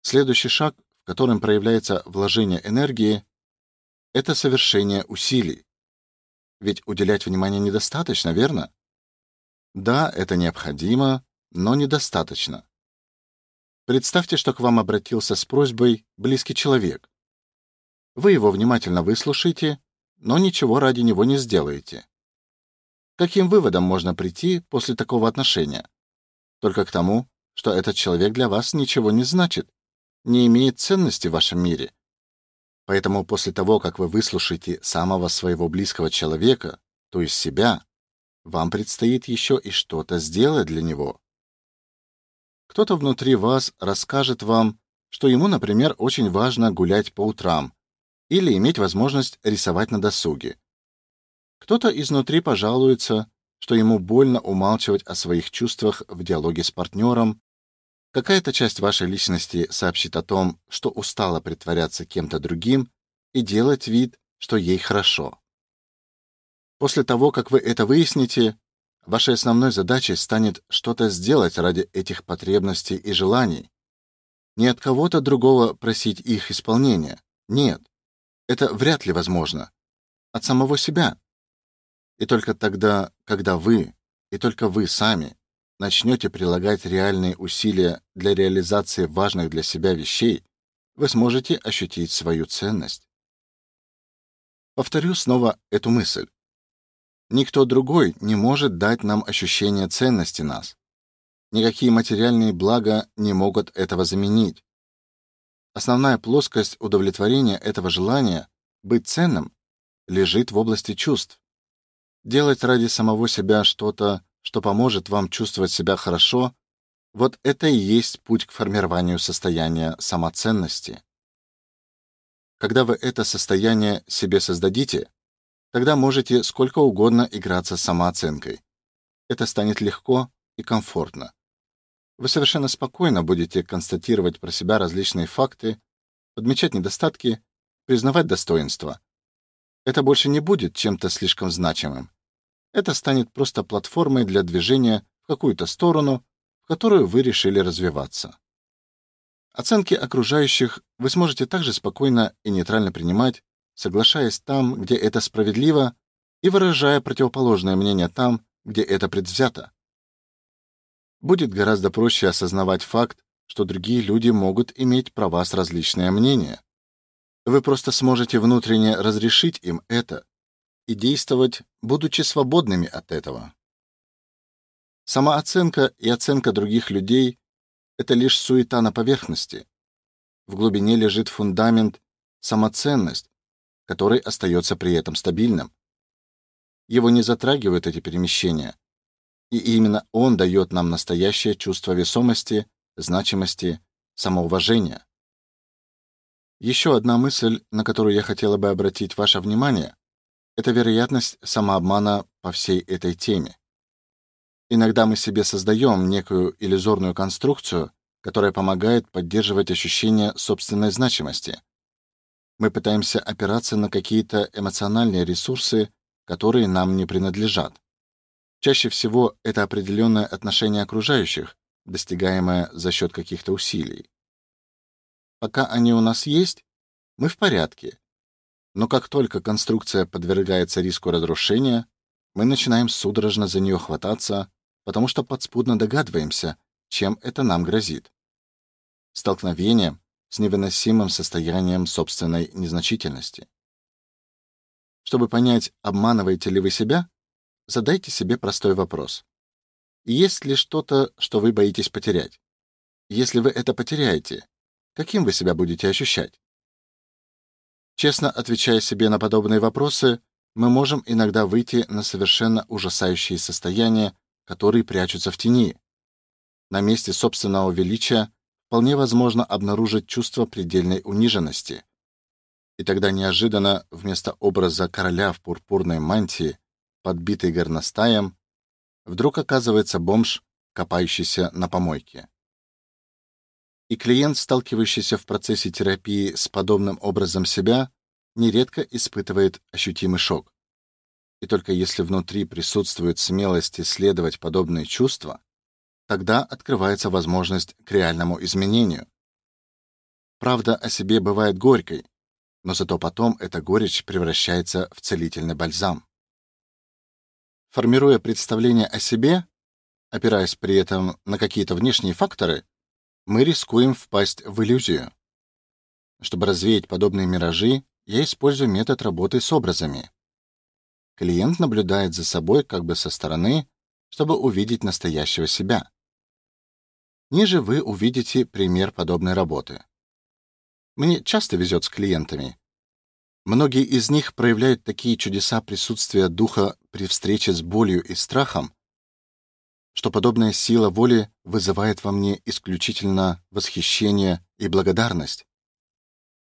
Следующий шаг, в котором проявляется вложение энергии, это совершение усилий. Ведь уделять внимание недостаточно, верно? Да, это необходимо, но недостаточно. Представьте, что к вам обратился с просьбой близкий человек. Вы его внимательно выслушаете но ничего ради него не сделаете. Каким выводом можно прийти после такого отношения? Только к тому, что этот человек для вас ничего не значит, не имеет ценности в вашем мире. Поэтому после того, как вы выслушаете самого своего близкого человека, то есть себя, вам предстоит еще и что-то сделать для него. Кто-то внутри вас расскажет вам, что ему, например, очень важно гулять по утрам, или иметь возможность рисовать на досуге. Кто-то изнутри пожалуется, что ему больно умалчивать о своих чувствах в диалоге с партнером. Какая-то часть вашей личности сообщит о том, что устала притворяться кем-то другим и делать вид, что ей хорошо. После того, как вы это выясните, вашей основной задачей станет что-то сделать ради этих потребностей и желаний. Не от кого-то другого просить их исполнения. Нет. Это вряд ли возможно. От самого себя. И только тогда, когда вы, и только вы сами начнете прилагать реальные усилия для реализации важных для себя вещей, вы сможете ощутить свою ценность. Повторю снова эту мысль. Никто другой не может дать нам ощущение ценности нас. Никакие материальные блага не могут этого заменить. Основная плоскость удовлетворения этого желания быть ценным лежит в области чувств. Делать ради самого себя что-то, что поможет вам чувствовать себя хорошо, вот это и есть путь к формированию состояния самоценности. Когда вы это состояние себе создадите, тогда можете сколько угодно играться с самооценкой. Это станет легко и комфортно. Вы совершенно спокойно будете констатировать про себя различные факты, подмечать недостатки, признавать достоинства. Это больше не будет чем-то слишком значимым. Это станет просто платформой для движения в какую-то сторону, в которую вы решили развиваться. Оценки окружающих вы сможете также спокойно и нейтрально принимать, соглашаясь там, где это справедливо, и выражая противоположное мнение там, где это предвзято будет гораздо проще осознавать факт, что другие люди могут иметь про вас различные мнения. Вы просто сможете внутренне разрешить им это и действовать, будучи свободными от этого. Самооценка и оценка других людей это лишь суета на поверхности. В глубине лежит фундамент самоценность, который остается при этом стабильным. Его не затрагивают эти перемещения, и именно он дает нам настоящее чувство весомости, значимости, самоуважения. Еще одна мысль, на которую я хотела бы обратить ваше внимание, это вероятность самообмана по всей этой теме. Иногда мы себе создаем некую иллюзорную конструкцию, которая помогает поддерживать ощущение собственной значимости. Мы пытаемся опираться на какие-то эмоциональные ресурсы, которые нам не принадлежат. Чаще всего это определенное отношение окружающих, достигаемое за счет каких-то усилий. Пока они у нас есть, мы в порядке. Но как только конструкция подвергается риску разрушения, мы начинаем судорожно за нее хвататься, потому что подспудно догадываемся, чем это нам грозит. Столкновение с невыносимым состоянием собственной незначительности. Чтобы понять, обманываете ли вы себя, задайте себе простой вопрос. Есть ли что-то, что вы боитесь потерять? Если вы это потеряете, каким вы себя будете ощущать? Честно отвечая себе на подобные вопросы, мы можем иногда выйти на совершенно ужасающие состояния, которые прячутся в тени. На месте собственного величия вполне возможно обнаружить чувство предельной униженности. И тогда неожиданно вместо образа короля в пурпурной мантии, подбитый горностаем, вдруг оказывается бомж, копающийся на помойке. И клиент, сталкивающийся в процессе терапии с подобным образом себя, нередко испытывает ощутимый шок. И только если внутри присутствует смелость исследовать подобные чувства, тогда открывается возможность к реальному изменению. Правда о себе бывает горькой, но зато потом эта горечь превращается в целительный бальзам. Формируя представление о себе, опираясь при этом на какие-то внешние факторы, мы рискуем впасть в иллюзию. Чтобы развеять подобные миражи, я использую метод работы с образами. Клиент наблюдает за собой как бы со стороны, чтобы увидеть настоящего себя. Ниже вы увидите пример подобной работы. Мне часто везет с клиентами. Многие из них проявляют такие чудеса присутствия духа при встрече с болью и страхом, что подобная сила воли вызывает во мне исключительно восхищение и благодарность.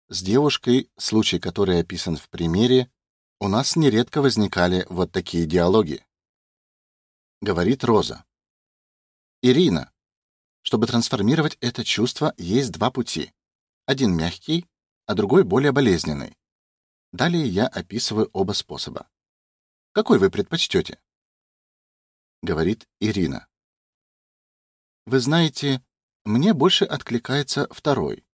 С девушкой, случай которой описан в примере, у нас нередко возникали вот такие диалоги. Говорит Роза. Ирина, чтобы трансформировать это чувство, есть два пути. Один мягкий, а другой более болезненный. Далее я описываю оба способа. Какой вы предпочтете? Говорит Ирина. Вы знаете, мне больше откликается второй.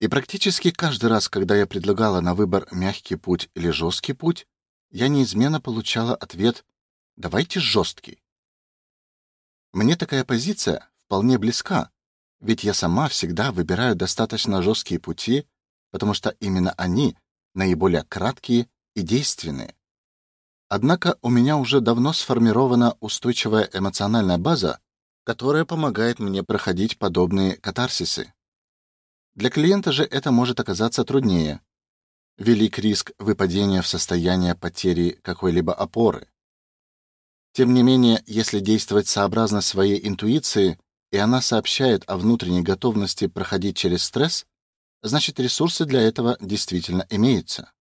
И практически каждый раз, когда я предлагала на выбор мягкий путь или жесткий путь, я неизменно получала ответ «давайте жесткий». Мне такая позиция вполне близка, ведь я сама всегда выбираю достаточно жесткие пути, потому что именно они наиболее краткие и действенные. Однако у меня уже давно сформирована устойчивая эмоциональная база, которая помогает мне проходить подобные катарсисы. Для клиента же это может оказаться труднее. Велик риск выпадения в состояние потери какой-либо опоры. Тем не менее, если действовать сообразно своей интуиции, и она сообщает о внутренней готовности проходить через стресс, значит, ресурсы для этого действительно имеются.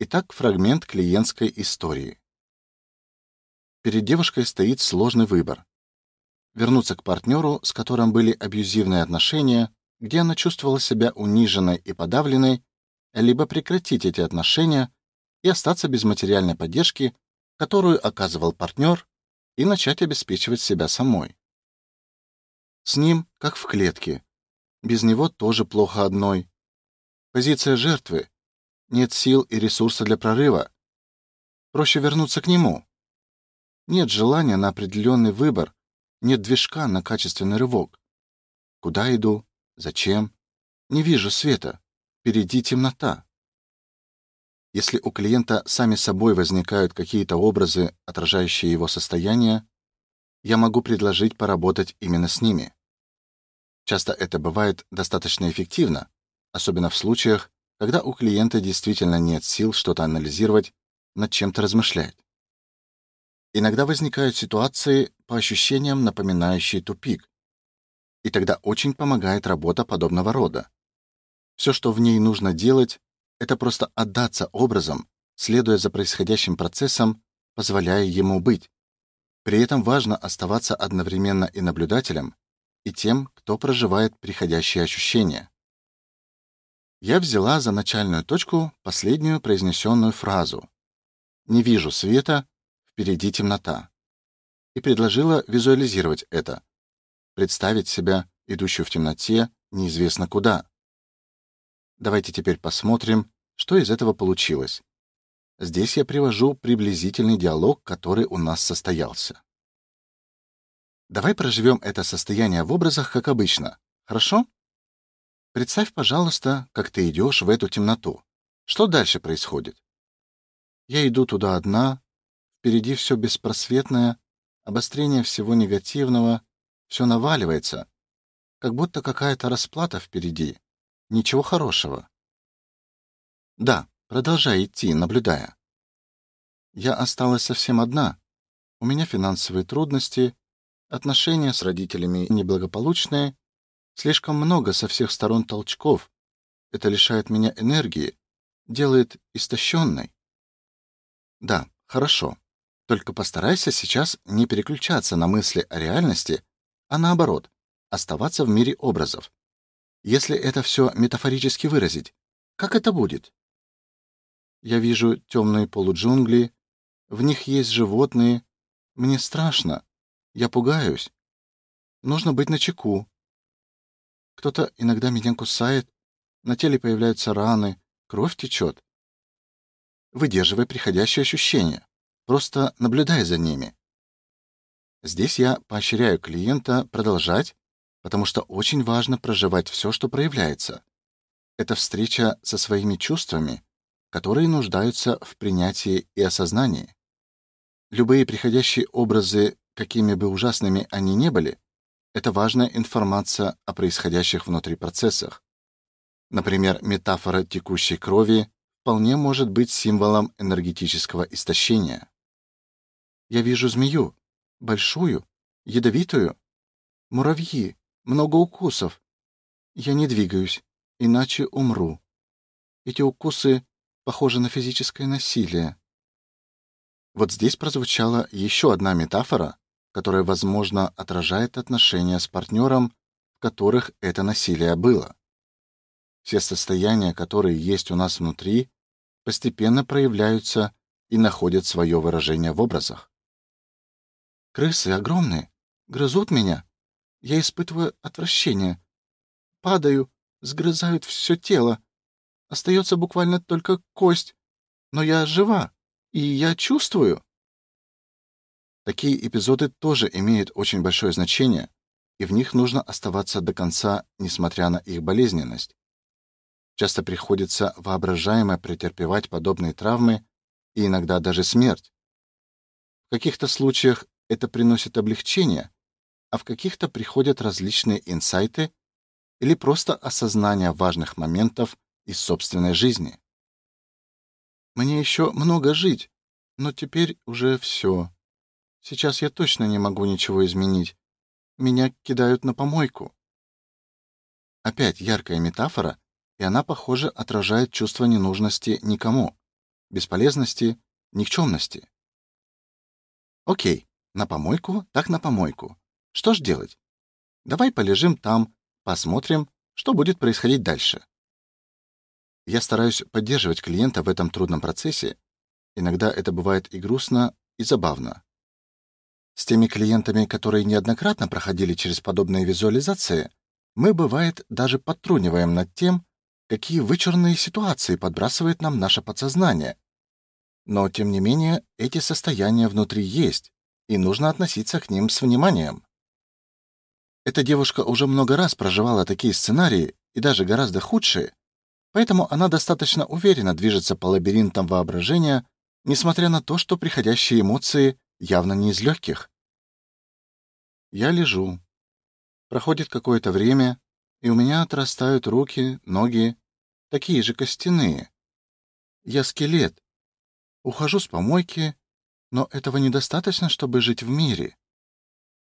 Итак, фрагмент клиентской истории. Перед девушкой стоит сложный выбор: вернуться к партнеру, с которым были абьюзивные отношения, где она чувствовала себя униженной и подавленной, либо прекратить эти отношения и остаться без материальной поддержки, которую оказывал партнер, и начать обеспечивать себя самой. С ним, как в клетке. Без него тоже плохо одной. Позиция жертвы. Нет сил и ресурса для прорыва. Проще вернуться к нему. Нет желания на определенный выбор, нет движка на качественный рывок. Куда иду? Зачем? Не вижу света. Впереди темнота. Если у клиента сами собой возникают какие-то образы, отражающие его состояние, я могу предложить поработать именно с ними. Часто это бывает достаточно эффективно, особенно в случаях, когда у клиента действительно нет сил что-то анализировать, над чем-то размышлять. Иногда возникают ситуации, по ощущениям напоминающие тупик, и тогда очень помогает работа подобного рода. Все, что в ней нужно делать, это просто отдаться образом, следуя за происходящим процессом, позволяя ему быть. При этом важно оставаться одновременно и наблюдателем, и тем, кто проживает приходящие ощущения. Я взяла за начальную точку последнюю произнесенную фразу: "Не вижу света, впереди темнота", и предложила визуализировать это, представить себя идущую в темноте неизвестно куда. Давайте теперь посмотрим, что из этого получилось. Здесь я привожу приблизительный диалог, который у нас состоялся. Давай проживем это состояние в образах, как обычно. Хорошо? Представь, пожалуйста, как ты идешь в эту темноту. Что дальше происходит? Я иду туда одна, впереди все беспросветное, обострение всего негативного, все наваливается, как будто какая-то расплата впереди. Ничего хорошего. Да, Продолжай идти, наблюдая. Я осталась совсем одна. У меня финансовые трудности, отношения с родителями неблагополучные, слишком много со всех сторон толчков. Это лишает меня энергии, делает истощенной. Да, хорошо. Только постарайся сейчас не переключаться на мысли о реальности, а наоборот, оставаться в мире образов. Если это все метафорически выразить, как это будет? Я вижу темные полуджунгли, в них есть животные. Мне страшно. Я пугаюсь. Нужно быть начеку. Кто-то иногда меня кусает, на теле появляются раны, кровь течет. Выдерживай приходящие ощущения. Просто наблюдай за ними. Здесь я поощряю клиента продолжать, потому что очень важно проживать все, что проявляется. Это встреча со своими чувствами, которые нуждаются в принятии и осознании. Любые приходящие образы, какими бы ужасными они ни были, это важная информация о происходящих внутри процессах. Например, метафора текущей крови вполне может быть символом энергетического истощения. Я вижу змею, большую, ядовитую, муравьи, много укусов. Я не двигаюсь, иначе умру. Эти укусы похожи на физическое насилие. Вот здесь прозвучала еще одна метафора, которая, возможно, отражает отношения с партнером, в которых это насилие было. Все состояния, которые есть у нас внутри, постепенно проявляются и находят свое выражение в образах. Крысы огромные, грызут меня. Я испытываю отвращение. Падаю, сгрызают все тело. Остается буквально только кость. Но я жива, и я чувствую. Такие эпизоды тоже имеют очень большое значение, и в них нужно оставаться до конца, несмотря на их болезненность. Часто приходится воображаемо претерпевать подобные травмы и иногда даже смерть. В каких-то случаях это приносит облегчение, а в каких-то приходят различные инсайты или просто осознание важных моментов из собственной жизни. Мне еще много жить, но теперь уже все. Сейчас я точно не могу ничего изменить. Меня кидают на помойку. Опять яркая метафора, и она, похоже, отражает чувство ненужности никому, бесполезности, никчемности. Окей, на помойку, так на помойку. Что ж делать? Давай полежим там, посмотрим, что будет происходить дальше. Я стараюсь поддерживать клиента в этом трудном процессе. Иногда это бывает и грустно, и забавно. С теми клиентами, которые неоднократно проходили через подобные визуализации, мы бывает даже подтруниваем над тем, какие вычурные ситуации подбрасывает нам наше подсознание. Но тем не менее, эти состояния внутри есть, и нужно относиться к ним с вниманием. Эта девушка уже много раз проживала такие сценарии, и даже гораздо худшие, поэтому она достаточно уверенно движется по лабиринтам воображения, несмотря на то, что приходящие эмоции явно не из легких. Я лежу. Проходит какое-то время, и у меня отрастают руки, ноги, такие же костяные. Я скелет. Ухожу с помойки но этого недостаточно, чтобы жить в мире.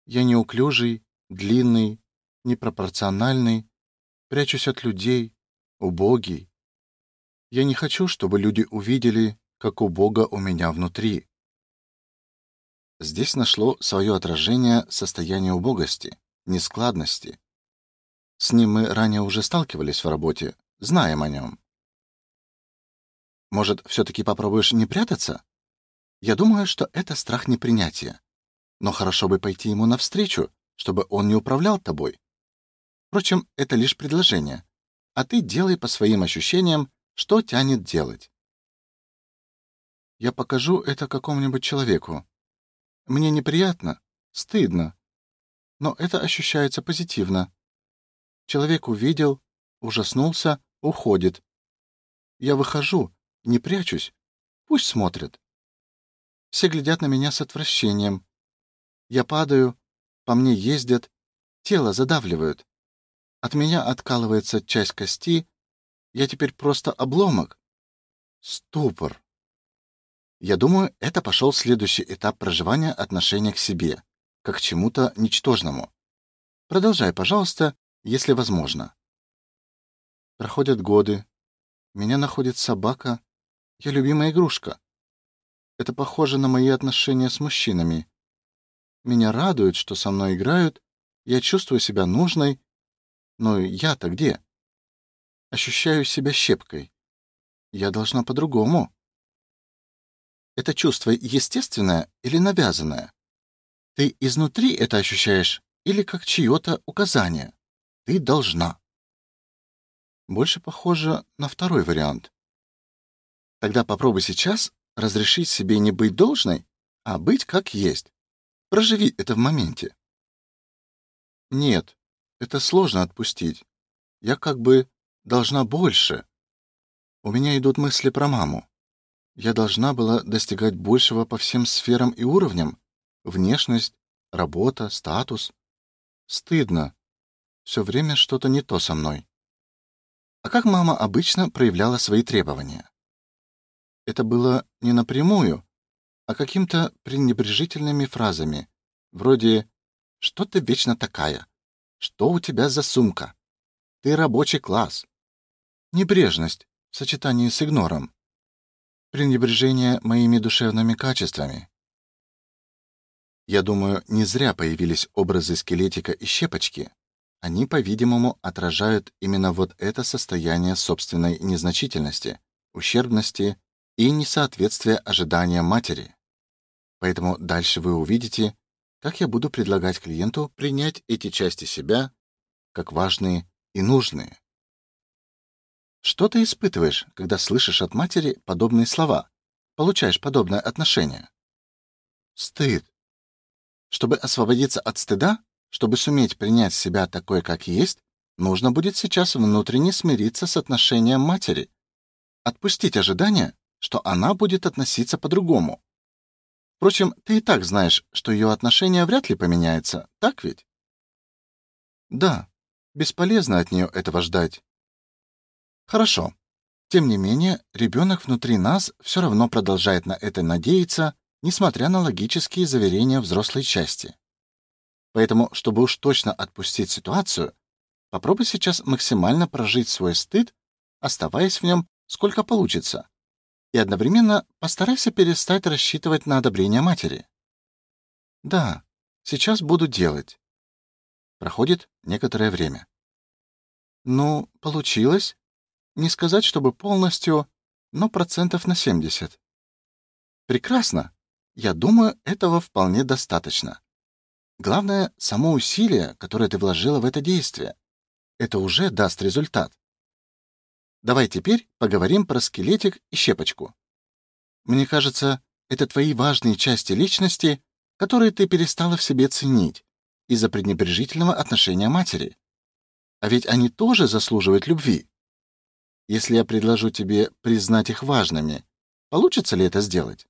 Я неуклюжий, длинный, непропорциональный, прячусь от людей, убогий. Я не хочу, чтобы люди увидели, как убого у меня внутри. Здесь нашло свое отражение состояние убогости, нескладности. С ним мы ранее уже сталкивались в работе, знаем о нем. Может, все таки попробуешь не прятаться? Я думаю, что это страх непринятия. Но хорошо бы пойти ему навстречу, чтобы он не управлял тобой. Впрочем, это лишь предложение, а ты делай по своим ощущениям, что тянет делать. Я покажу это какому-нибудь человеку. Мне неприятно, стыдно, но это ощущается позитивно. Человек увидел, ужаснулся, уходит. Я выхожу, не прячусь, пусть смотрят. Все глядят на меня с отвращением. Я падаю, по мне ездят, тело задавливают. От меня откалывается часть кости, я теперь просто обломок. Ступор. Я думаю, это пошел следующий этап проживания отношения к себе, как к чему-то ничтожному. Продолжай, пожалуйста, если возможно. Проходят годы. Меня находит собака. Я любимая игрушка. Это похоже на мои отношения с мужчинами. Меня радует, что со мной играют. Я чувствую себя нужной. Но я-то где? Ощущаю себя щепкой. Я должна по-другому. Это чувство естественное или навязанное? Ты изнутри это ощущаешь или как чье-то указание? Ты должна. Больше похоже на второй вариант. Тогда попробуй сейчас разрешить себе не быть должной, а быть как есть. Проживи это в моменте. Нет, это сложно отпустить. Я как бы должна больше. У меня идут мысли про маму. Я должна была достигать большего по всем сферам и уровням: внешность, работа, статус. Стыдно. Все время что-то не то со мной. А как мама обычно проявляла свои требования? Это было не напрямую, а каким-то пренебрежительными фразами, вроде «Что ты вечно такая? Что у тебя за сумка? Ты рабочий класс». Небрежность, в сочетании с игнором. Пренебрежение моими душевными качествами. Я думаю, не зря появились образы скелетика и щепочки. Они, по-видимому, отражают именно вот это состояние собственной незначительности, ущербности и несоответствия ожиданиям матери. Поэтому дальше вы увидите, как я буду предлагать клиенту принять эти части себя как важные и нужные. Что ты испытываешь, когда слышишь от матери подобные слова, получаешь подобное отношение? Стыд. Чтобы освободиться от стыда, чтобы суметь принять себя такой, как есть, нужно будет сейчас внутренне смириться с отношением матери, отпустить ожидание, что она будет относиться по-другому. Впрочем, ты и так знаешь, что ее отношение вряд ли поменяется, так ведь? Да, бесполезно от нее этого ждать. Хорошо. Тем не менее, ребенок внутри нас все равно продолжает на это надеяться, несмотря на логические заверения взрослой части. Поэтому, чтобы уж точно отпустить ситуацию, попробуй сейчас максимально прожить свой стыд, оставаясь в нем сколько получится. И одновременно постарайся перестать рассчитывать на одобрение матери. Да, сейчас буду делать. Проходит некоторое время. Ну, получилось? Не сказать, чтобы полностью, но процентов на 70. Прекрасно. Я думаю, этого вполне достаточно. Главное само усилие, которое ты вложила в это действие. Это уже даст результат. Давай теперь поговорим про скелетик и щепочку. Мне кажется, это твои важные части личности, которые ты перестала в себе ценить из-за пренебрежительного отношения матери. А ведь они тоже заслуживают любви. Если я предложу тебе признать их важными, получится ли это сделать?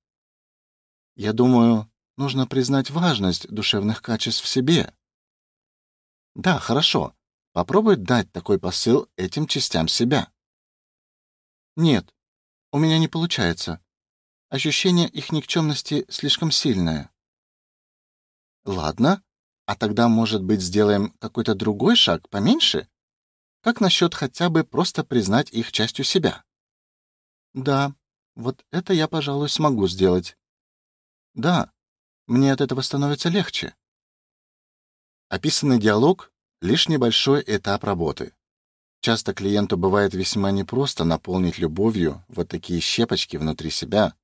Я думаю, нужно признать важность душевных качеств в себе. Да, хорошо. Попробуй дать такой посыл этим частям себя. Нет, у меня не получается. Ощущение их никчемности слишком сильное. Ладно, а тогда, может быть, сделаем какой-то другой шаг поменьше? Как насчет хотя бы просто признать их частью себя? Да, вот это я, пожалуй, смогу сделать. Да, мне от этого становится легче. Описанный диалог лишь небольшой этап работы. Часто клиенту бывает весьма непросто наполнить любовью вот такие щепочки внутри себя,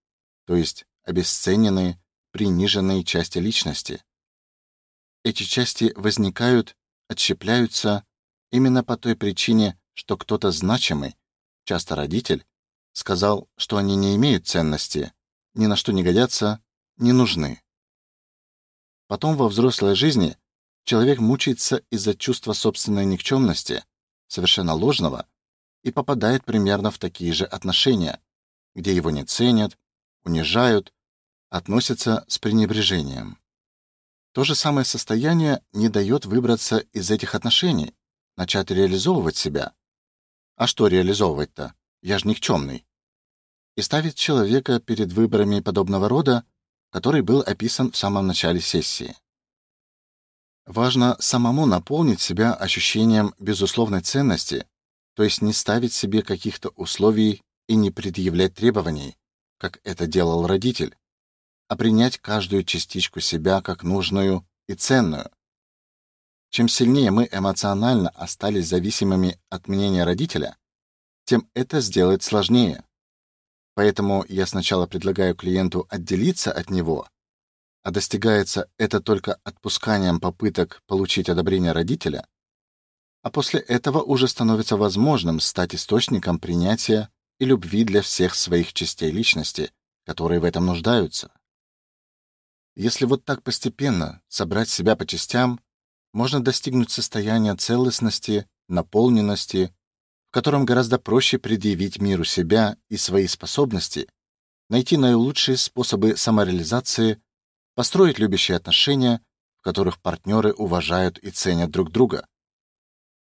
то есть обесцененные, приниженные части личности. Эти части возникают, отщепляются Именно по той причине, что кто-то значимый, часто родитель, сказал, что они не имеют ценности, ни на что не годятся, не нужны. Потом во взрослой жизни человек мучается из-за чувства собственной никчемности, совершенно ложного, и попадает примерно в такие же отношения, где его не ценят, унижают, относятся с пренебрежением. То же самое состояние не дает выбраться из этих отношений, начать реализовывать себя. А что реализовывать-то? Я ж никчемный. и ставит человека перед выборами подобного рода, который был описан в самом начале сессии. Важно самому наполнить себя ощущением безусловной ценности, то есть не ставить себе каких-то условий и не предъявлять требований, как это делал родитель, а принять каждую частичку себя как нужную и ценную. Чем сильнее мы эмоционально остались зависимыми от мнения родителя, тем это сделать сложнее. Поэтому я сначала предлагаю клиенту отделиться от него, а достигается это только отпусканием попыток получить одобрение родителя, а после этого уже становится возможным стать источником принятия и любви для всех своих частей личности, которые в этом нуждаются. Если вот так постепенно собрать себя по частям, можно достигнуть состояния целостности, наполненности, в котором гораздо проще предъявить миру себя и свои способности, найти наилучшие способы самореализации, построить любящие отношения, в которых партнеры уважают и ценят друг друга,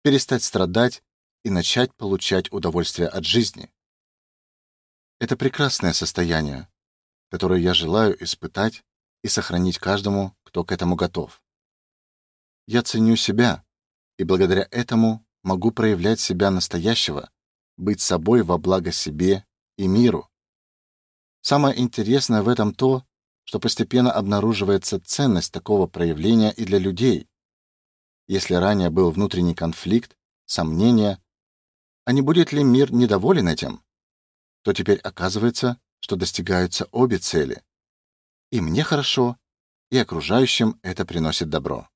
перестать страдать и начать получать удовольствие от жизни. Это прекрасное состояние, которое я желаю испытать и сохранить каждому, кто к этому готов. Я ценю себя, и благодаря этому могу проявлять себя настоящего, быть собой во благо себе и миру. Самое интересное в этом то, что постепенно обнаруживается ценность такого проявления и для людей. Если ранее был внутренний конфликт, сомнения, а не будет ли мир недоволен этим, то теперь оказывается, что достигаются обе цели. И мне хорошо, и окружающим это приносит добро.